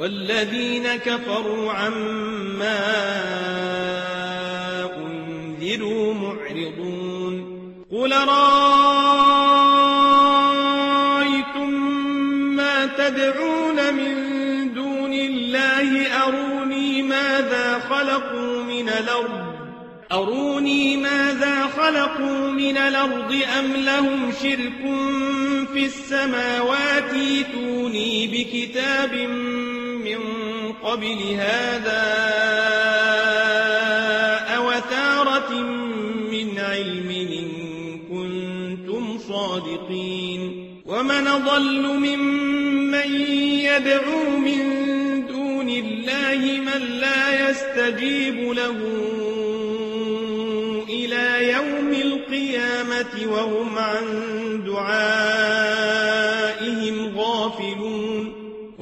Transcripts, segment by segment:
والذين كفروا عما أنذروا معرضون قل رأيتم ما تدعون من دون الله؟ أروني ماذا خلقوا من الأرض؟ أروني ماذا خلقوا من الأرض أم لهم شرك في السماوات؟ توني بكتاب من قبل هذا أوثارة من علم إن كنتم صادقين ومن ضل ممن يدعو من دون الله من لا يستجيب له إلى يوم القيامة وهم عن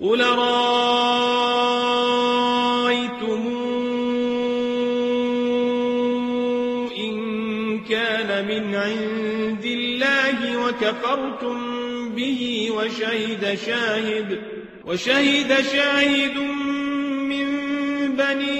قل رأيتم إن كان من عند الله وكفرتم به وشهد شاهد وشهد شاهد من بني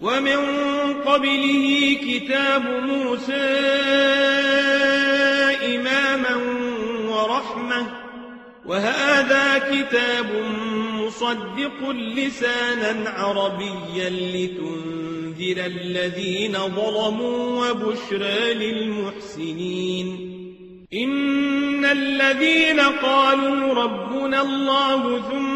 ومن قبله كتاب موسى إماما ورحمة وهذا كتاب مصدق لسانا عربيا لتنذر الذين ظلموا وبشرى للمحسنين. إن الذين قالوا ربنا الله ثم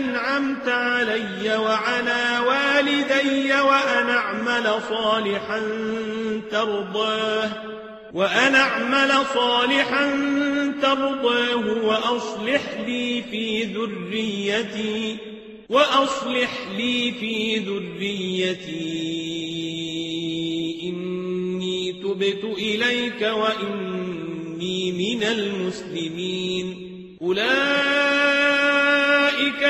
أنعمت علي وعلى والدي وأن أعمل صالحا ترضاه وأن أعمل صالحا ترضاه وأصلح لي في ذريتي وأصلح لي في ذريتي. إني تبت إليك وإني من المسلمين. أولئك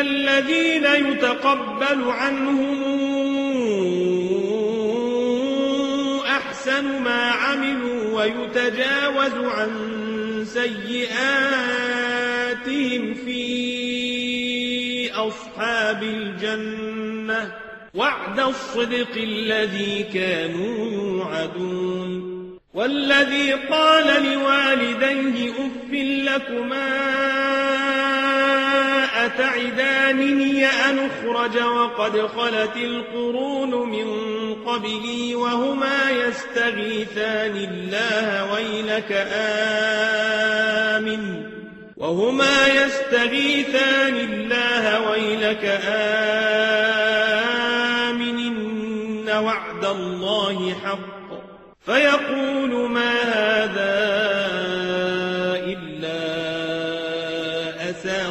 الذين يتقبل عنهم أحسن ما عملوا ويتجاوز عن سيئاتهم في أصحاب الجنة. وعد الصدق الذي كانوا يوعدون. والذي قال لوالديه أف لكما أتعدانني أن أخرج وقد خلت القرون من قبلي وهما يستغيثان الله ويلك آمن. وهما يستغيثان الله ويلك آمن. إن وعد الله حق. فيقول ما هذا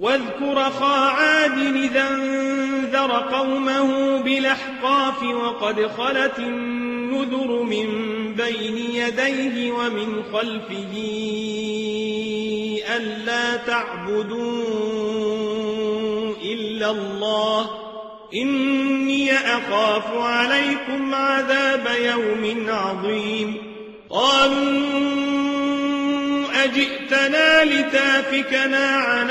واذكر خا عاد إذا أنذر قومه بالأحقاف وقد خلت النذر من بين يديه ومن خلفه ألا تعبدوا إلا الله إني أخاف عليكم عذاب يوم عظيم قالوا أجئتنا لتافكنا عن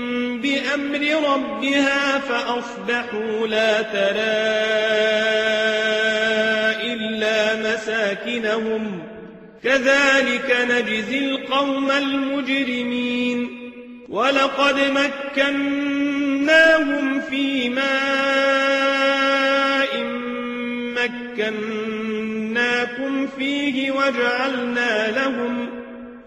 بأمر ربها فأصبحوا لا ترى إلا مساكنهم. كذلك نجزي القوم المجرمين. ولقد مكناهم في ماء مكناكم فيه وجعلنا لهم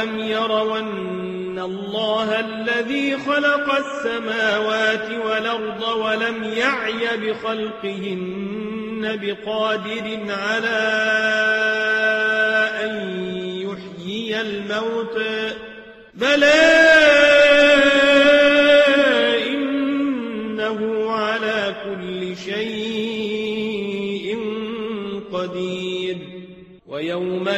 أولم يروا أن الله الذي خلق السماوات والأرض ولم يعي بخلقهن بقادر على أن يحيي الموتى. بلى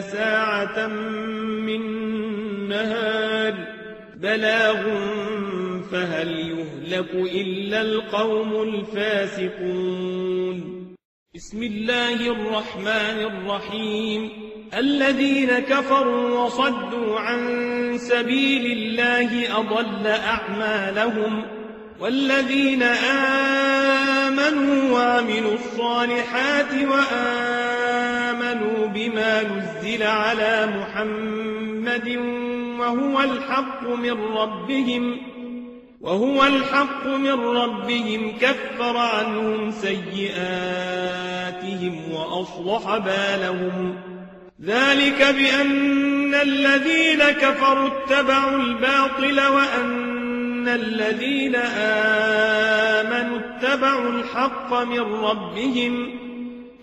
ساعة من نهار بلاغ فهل يهلك إلا القوم الفاسقون بسم الله الرحمن الرحيم الذين كفروا وصدوا عن سبيل الله أضل أعمالهم والذين آمنوا وعملوا الصالحات وآمنوا بما نزل على محمد وهو الحق من ربهم وهو الحق من ربهم كفر عنهم سيئاتهم وأصلح بالهم. ذلك بأن الذين كفروا اتبعوا الباطل وأن الذين آمنوا اتبعوا الحق من ربهم.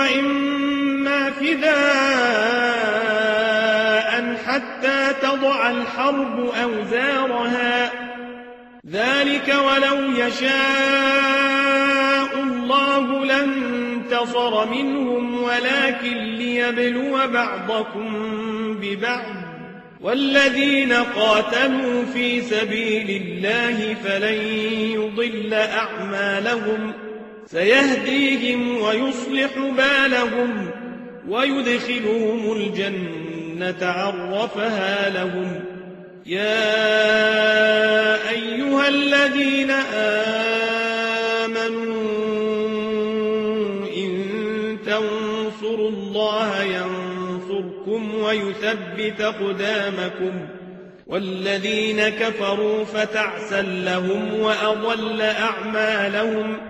وإما فداء حتى تضع الحرب أوزارها. ذلك ولو يشاء الله لانتصر منهم ولكن ليبلو بعضكم ببعض. والذين قاتلوا في سبيل الله فلن يضل أعمالهم. سيهديهم ويصلح بالهم ويدخلهم الجنة عرفها لهم. يا أيها الذين آمنوا إن تنصروا الله ينصركم ويثبت قدامكم. والذين كفروا فتعسا لهم وأضل أعمالهم.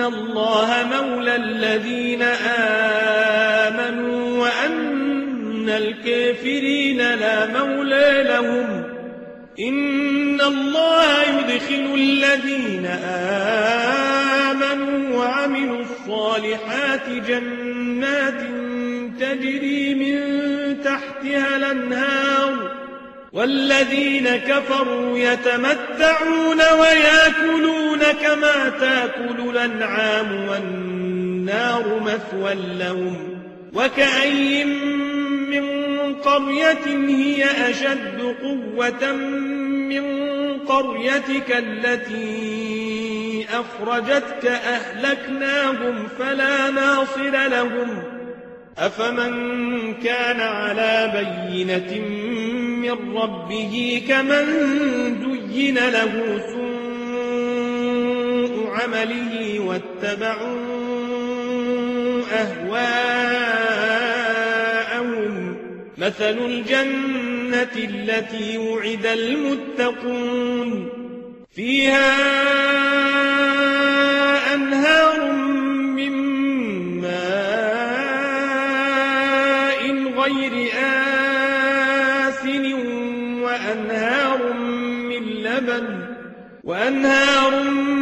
الله مولى الذين آمنوا وأن الكافرين لا مولى لهم إن الله يدخل الذين آمنوا وعملوا الصالحات جنات تجري من تحتها الأنهار والذين كفروا يتمتعون ويأكلون كما تاكل الأنعام والنار مثوى لهم وكأي من قرية هي أشد قوة من قريتك التي أخرجتك أهلكناهم فلا ناصر لهم أفمن كان على بينة من ربه كمن دين له سوء عمله واتبعوا أهواءهم. مثل الجنة التي وعد المتقون. فيها أنهار من ماء غير آسن وأنهار من لبن وأنهار من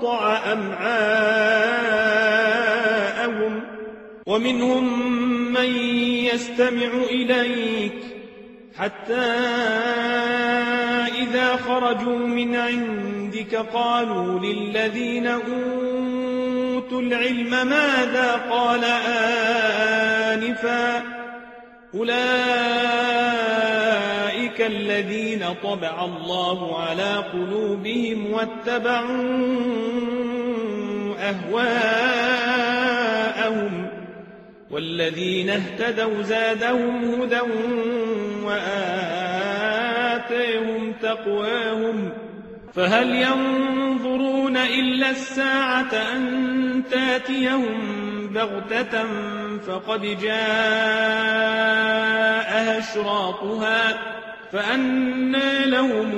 فقطع أمعاءهم ومنهم من يستمع إليك حتى إذا خرجوا من عندك قالوا للذين أوتوا العلم ماذا قال آنفا أولئك الذين طبع الله على قلوبهم واتبعوا أهواءهم والذين اهتدوا زادهم هدى وآتيهم تقواهم فهل ينظرون إلا الساعة أن تاتيهم بغتة فقد جاء أشراطها فأنى لهم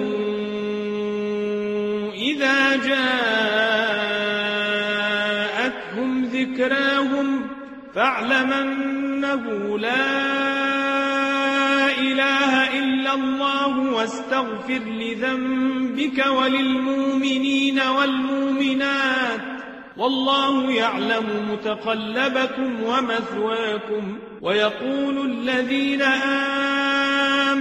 إذا جاءتهم ذكراهم فاعلم أنه لا إله إلا الله واستغفر لذنبك وللمؤمنين والمؤمنات والله يعلم متقلبكم ومثواكم ويقول الذين آمنوا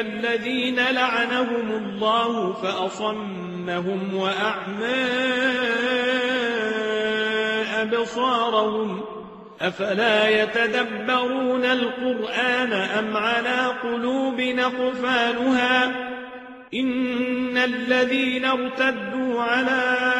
الذين لعنهم الله فأصمهم وأعمى أبصارهم أفلا يتدبرون القرآن أم على قلوب نقفالها إن الذين ارتدوا على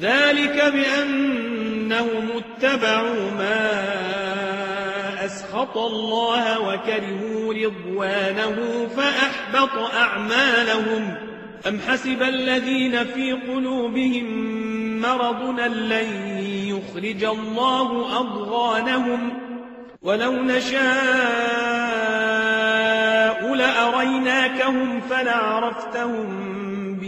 ذلك بأنهم اتبعوا ما أسخط الله وكرهوا رضوانه فأحبط أعمالهم. أم حسب الذين في قلوبهم مرض لن يخرج الله أضغانهم؟ ولو نشاء لأريناكهم فلعرفتهم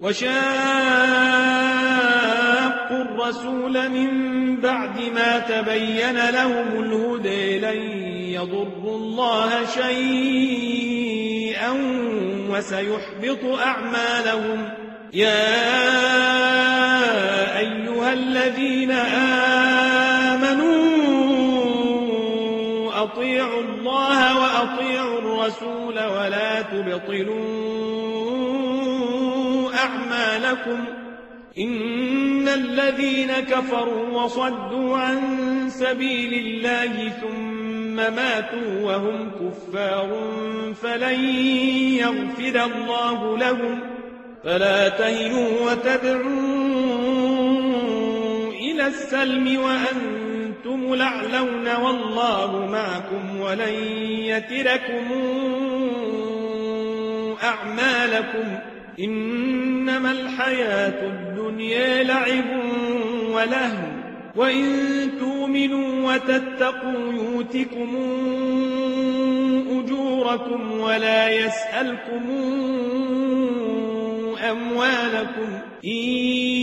وشاقوا الرسول من بعد ما تبين لهم الهدى لن يضروا الله شيئا وسيحبط أعمالهم. يا أيها الذين آمنوا أطيعوا الله وأطيعوا الرسول ولا تبطلوا أعمالكم إن الذين كفروا وصدوا عن سبيل الله ثم ماتوا وهم كفار فلن يغفر الله لهم فلا تهنوا وتدعوا إلى السلم وأنتم لعلون والله معكم ولن يتركم أعمالكم إنما الحياة الدنيا لعب ولهو وإن تؤمنوا وتتقوا يؤتكم أجوركم ولا يسألكم أموالكم إن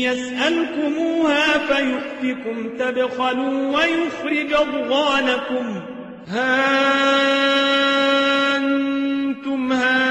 يسألكموها فيحفكم تبخلوا ويخرج أضغانكم. ها أنتم هؤلاء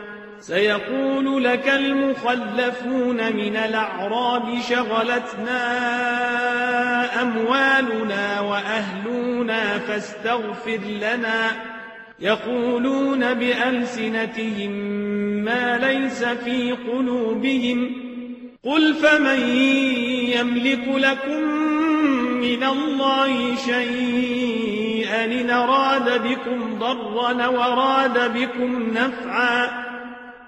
سيقول لك المخلفون من الأعراب شغلتنا أموالنا وأهلنا فاستغفر لنا. يقولون بألسنتهم ما ليس في قلوبهم. قل فمن يملك لكم من الله شيئا إن أراد بكم ضرا وراد بكم نفعا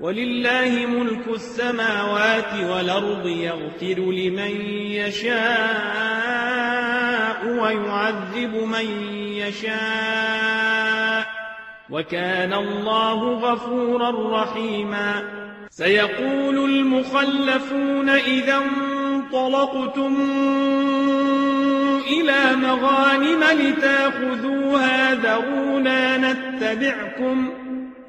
ولله ملك السماوات والأرض يغفر لمن يشاء ويعذب من يشاء وكان الله غفورا رحيما سيقول المخلفون إذا انطلقتم إلى مغانم لتأخذوها ذرونا نتبعكم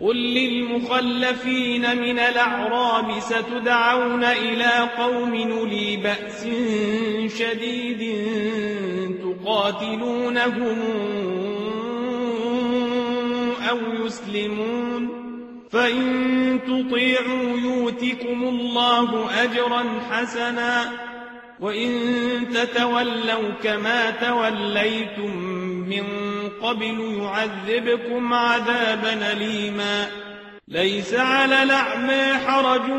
قل للمخلفين من الأعراب ستدعون إلى قوم نلي بأس شديد تقاتلونهم أو يسلمون فإن تطيعوا يوتكم الله أجرا حسنا وإن تتولوا كما توليتم من قبل يعذبكم عذابا أليما. ليس على الأعمى حرج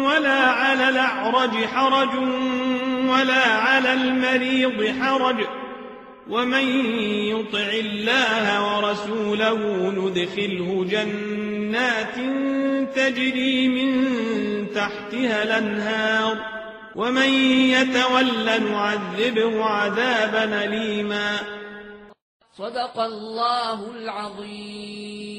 ولا على الأعرج حرج ولا على المريض حرج. ومن يطع الله ورسوله ندخله جنات تجري من تحتها الأنهار. ومن يتول نعذبه عذابا أليما. صدق الله العظيم.